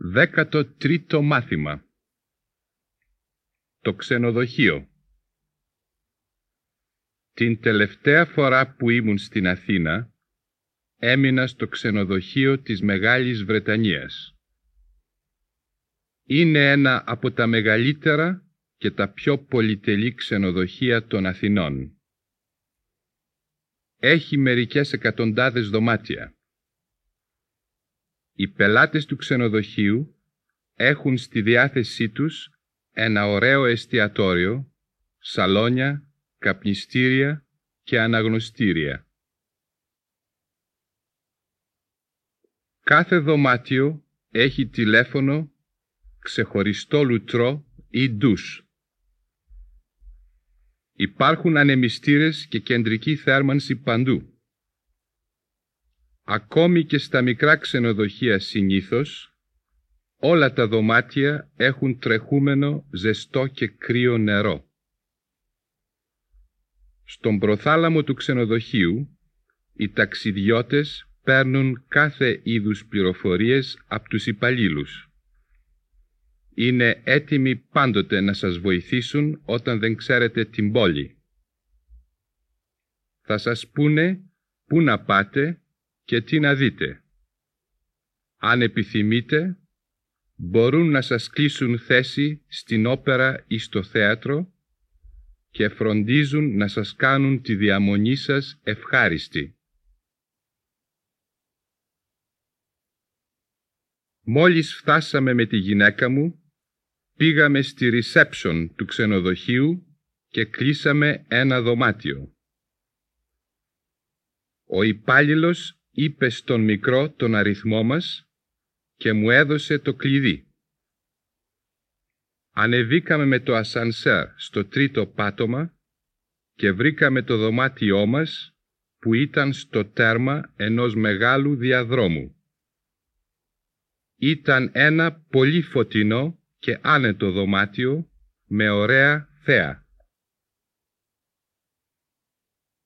Δέκατο τρίτο μάθημα Το ξενοδοχείο Την τελευταία φορά που ήμουν στην Αθήνα έμεινα στο ξενοδοχείο της Μεγάλης Βρετανίας. Είναι ένα από τα μεγαλύτερα και τα πιο πολυτελή ξενοδοχεία των Αθηνών. Έχει μερικές εκατοντάδες δωμάτια. Οι πελάτες του ξενοδοχείου έχουν στη διάθεσή τους ένα ωραίο εστιατόριο, σαλόνια, καπνιστήρια και αναγνωστήρια. Κάθε δωμάτιο έχει τηλέφωνο, ξεχωριστό λουτρό ή ντους. Υπάρχουν ανεμιστήρες και κεντρική θέρμανση παντού. Ακόμη και στα μικρά ξενοδοχεία συνήθως, όλα τα δωμάτια έχουν τρεχούμενο ζεστό και κρύο νερό. Στον προθάλαμο του ξενοδοχείου, οι ταξιδιώτες παίρνουν κάθε είδους πληροφορίες από τους υπαλλήλους. Είναι έτοιμοι πάντοτε να σας βοηθήσουν όταν δεν ξέρετε την πόλη. Θα σας πούνε πού να πάτε και τι να δείτε. Αν επιθυμείτε, μπορούν να σας κλείσουν θέση στην όπερα ή στο θέατρο και φροντίζουν να σας κάνουν τη διαμονή σας ευχάριστη. Μόλις φτάσαμε με τη γυναίκα μου, πήγαμε στη reception του ξενοδοχείου και κλείσαμε ένα δωμάτιο. Ο υπάλληλος είπε στον μικρό τον αριθμό μας και μου έδωσε το κλειδί. Ανεβήκαμε με το ασανσέρ στο τρίτο πάτωμα και βρήκαμε το δωμάτιό μας που ήταν στο τέρμα ενός μεγάλου διαδρόμου. Ήταν ένα πολύ φωτεινό και άνετο δωμάτιο με ωραία θέα.